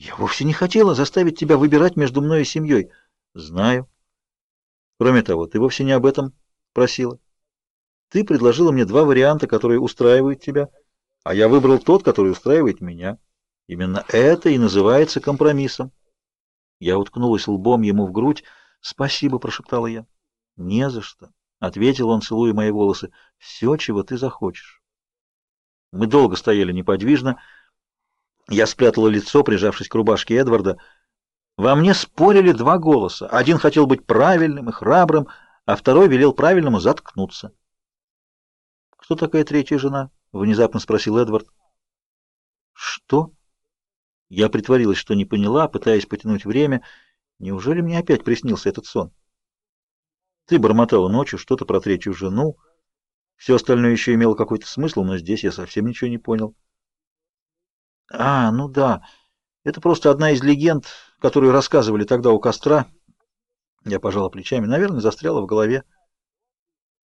Я вовсе не хотела заставить тебя выбирать между мной и семьей. Знаю. Кроме того, ты вовсе не об этом просила. Ты предложила мне два варианта, которые устраивают тебя, а я выбрал тот, который устраивает меня. Именно это и называется компромиссом. Я уткнулась лбом ему в грудь. «Спасибо», — прошептала я. «Не за что», — ответил он, целуя мои волосы. «Все, чего ты захочешь». Мы долго стояли неподвижно. Я спрятала лицо, прижавшись к рубашке Эдварда. Во мне спорили два голоса. Один хотел быть правильным и храбрым, а второй велел правильному заткнуться. «Кто такая третья жена?» — внезапно спросил Эдвард. «Что?» Я притворилась, что не поняла, пытаясь потянуть время. Неужели мне опять приснился этот сон? Ты бормотала ночью что-то про третью жену. Все остальное еще имело какой-то смысл, но здесь я совсем ничего не понял. А, ну да. Это просто одна из легенд, которую рассказывали тогда у костра. Я пожала плечами. Наверное, застряла в голове.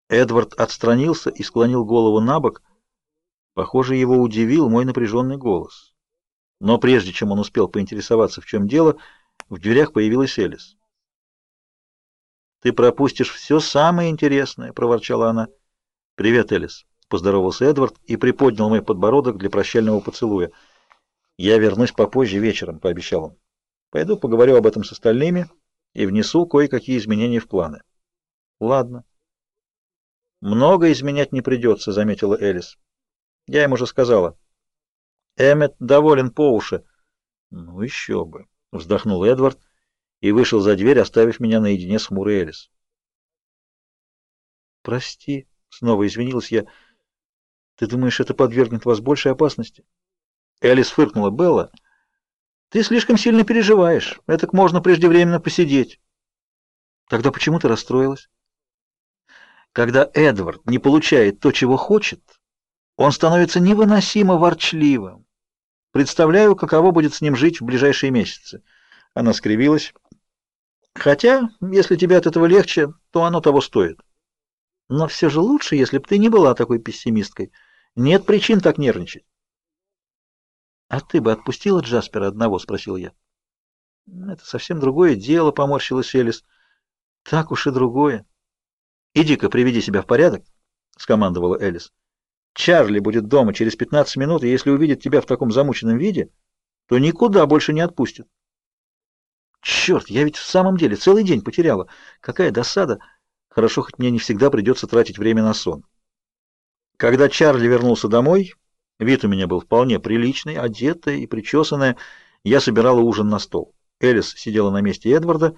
Эдвард отстранился и склонил голову на бок. Похоже, его удивил мой напряженный голос. Но прежде чем он успел поинтересоваться, в чем дело, в дверях появилась Элис. «Ты пропустишь все самое интересное», — проворчала она. «Привет, Элис», — поздоровался Эдвард и приподнял мой подбородок для прощального поцелуя. «Я вернусь попозже вечером», — пообещал он. «Пойду поговорю об этом с остальными и внесу кое-какие изменения в планы». «Ладно». «Много изменять не придется», — заметила Элис. «Я им уже сказала». Эммет доволен по уши. Ну еще бы, вздохнул Эдвард и вышел за дверь, оставив меня наедине с хмурой Элис. Прости, снова извинилась я. Ты думаешь, это подвергнет вас большей опасности? Элис фыркнула. Белла, ты слишком сильно переживаешь. Это можно преждевременно посидеть. Тогда почему ты расстроилась? Когда Эдвард не получает то, чего хочет, он становится невыносимо ворчливым. Представляю, каково будет с ним жить в ближайшие месяцы. Она скривилась. Хотя, если тебе от этого легче, то оно того стоит. Но все же лучше, если бы ты не была такой пессимисткой. Нет причин так нервничать. А ты бы отпустила Джаспера одного, спросил я. Это совсем другое дело, поморщилась Элис. Так уж и другое. Иди-ка, приведи себя в порядок, скомандовала Элис. Чарли будет дома через 15 минут, и если увидит тебя в таком замученном виде, то никуда больше не отпустит. Черт, я ведь в самом деле целый день потеряла. Какая досада. Хорошо, хоть мне не всегда придется тратить время на сон. Когда Чарли вернулся домой, вид у меня был вполне приличный, одетая и причесанная, я собирала ужин на стол. Элис сидела на месте Эдварда,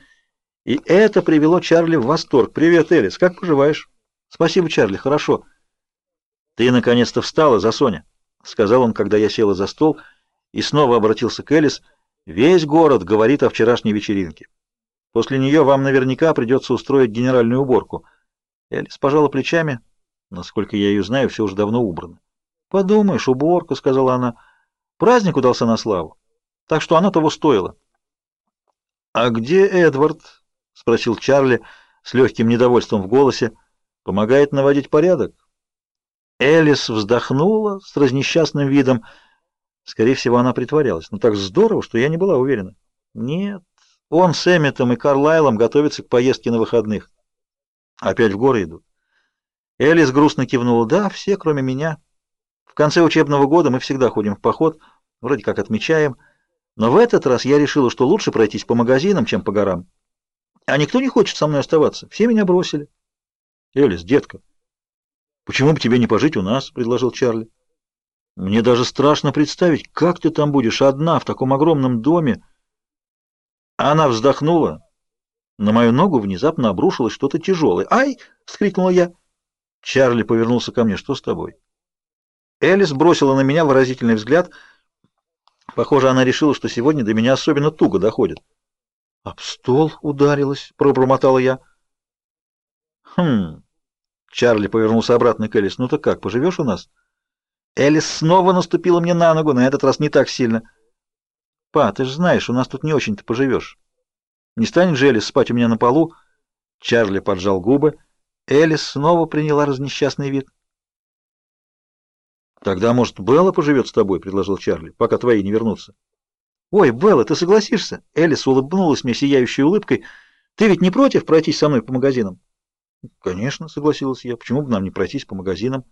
и это привело Чарли в восторг. «Привет, Элис, как поживаешь?» «Спасибо, Чарли, хорошо». «Ты наконец-то встала за Соня», — сказал он, когда я села за стол, и снова обратился к Элис. «Весь город говорит о вчерашней вечеринке. После нее вам наверняка придется устроить генеральную уборку». Элис пожала плечами. Насколько я ее знаю, все уже давно убрано. «Подумаешь, уборка», — сказала она. «Праздник удался на славу, так что она того стоила». «А где Эдвард?» — спросил Чарли с легким недовольством в голосе. «Помогает наводить порядок?» Элис вздохнула с разнесчастным видом. Скорее всего, она притворялась. Но так здорово, что я не была уверена. Нет, он с Эмметом и Карлайлом готовится к поездке на выходных. Опять в горы идут. Элис грустно кивнула. Да, все, кроме меня. Конце учебного года мы всегда ходим в поход, вроде как отмечаем. Но в этот раз я решила, что лучше пройтись по магазинам, чем по горам. А никто не хочет со мной оставаться. Все меня бросили. Элис, детка, Почему бы тебе не пожить у нас, предложил Чарли. Мне даже страшно представить, как ты там будешь одна в таком огромном доме. Она вздохнула. На мою ногу внезапно обрушилось что-то тяжелое. "Ай!" вскрикнула я. Чарли повернулся ко мне. "Что с тобой?" Элис бросила на меня выразительный взгляд. Похоже, она решила, что сегодня до меня особенно туго доходит. "Об стол ударилась", пробормотала я. "Хм", Чарли повернулся обратно к Элис. «Ну так как, поживешь у нас?» Элис снова наступила мне на ногу, на этот раз не так сильно. «Па, ты же знаешь, у нас тут не очень-то поживешь. Не станет же Элис спать у меня на полу?» Чарли поджал губы. Элис снова приняла разнесчастный вид. «Тогда, может, Белла поживет с тобой?» — предложил Чарли, — «пока твои не вернутся». «Ой, Белла, ты согласишься?» Элис улыбнулась мне сияющей улыбкой. «Ты ведь не против пройтись со мной по магазинам?» «Конечно», — согласилась я. «Почему бы нам не пройтись по магазинам?»